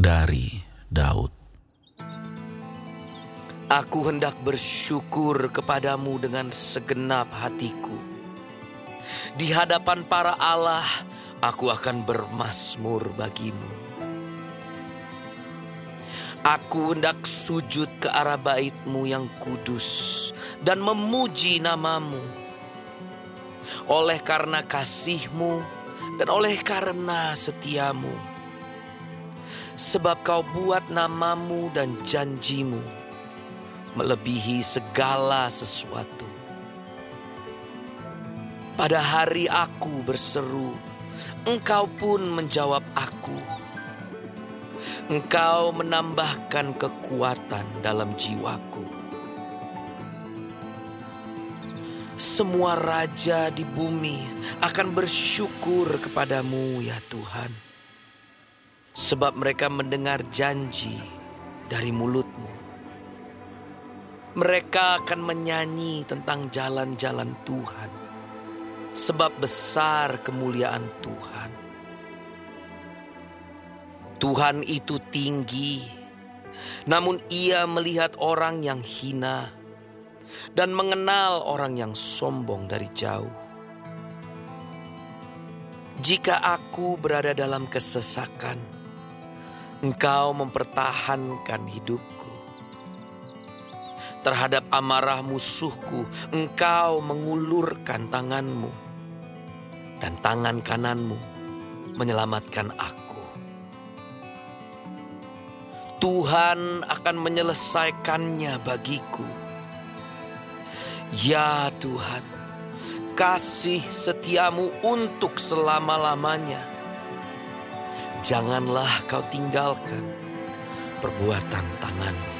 dari Daud. Aku hendak bersyukur kepadamu dengan segenap hatiku. Di hadapan para Allah, aku akan bermasmur bagimu. Aku hendak sujud ke arah baitmu yang kudus dan memuji namamu. Oleh karena kasihmu dan oleh karena setiamu. Sebab kau buat namamu dan janjimu melebihi segala sesuatu. Pada hari aku berseru, engkau pun menjawab aku. Engkau menambahkan kekuatan dalam jiwaku. Semua raja di bumi akan bersyukur kepadamu ya Tuhan. Sebab mereka mendengar janji dari mulutmu. Mereka akan menyanyi tentang jalan-jalan Tuhan. Sebab besar kemuliaan Tuhan. Tuhan itu tinggi, namun Ia melihat orang yang hina dan mengenal orang yang sombong dari jauh. Jika aku berada dalam kesesakan, Engkau mempertahankan hidupku. Terhadap amarah musuhku, Engkau mengulurkan tanganmu, dan tangan kananmu menyelamatkan aku. Tuhan akan menyelesaikannya bagiku. Ya Tuhan, kasih setiamu untuk selama-lamanya. Janganlah kau tinggalkan perbuatan tanganmu.